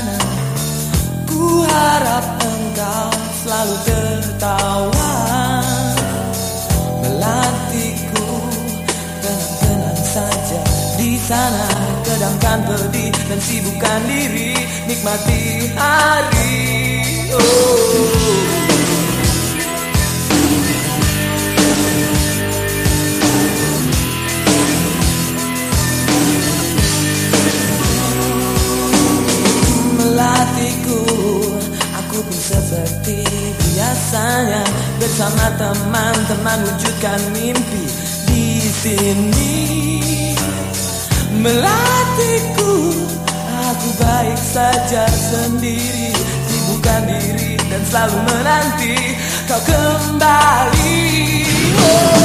sana Ku harap engkau selalu tertawa Melatihku tenang-tenang saja. Di sana kedamkan pedih dan sibukkan diri. Nikmati hari. Oh. Biasanya Bersama teman-teman wujudkan mimpi di sini Melatihku Aku baik saja sendiri Sibukkan diri dan selalu menanti Kau kembali oh.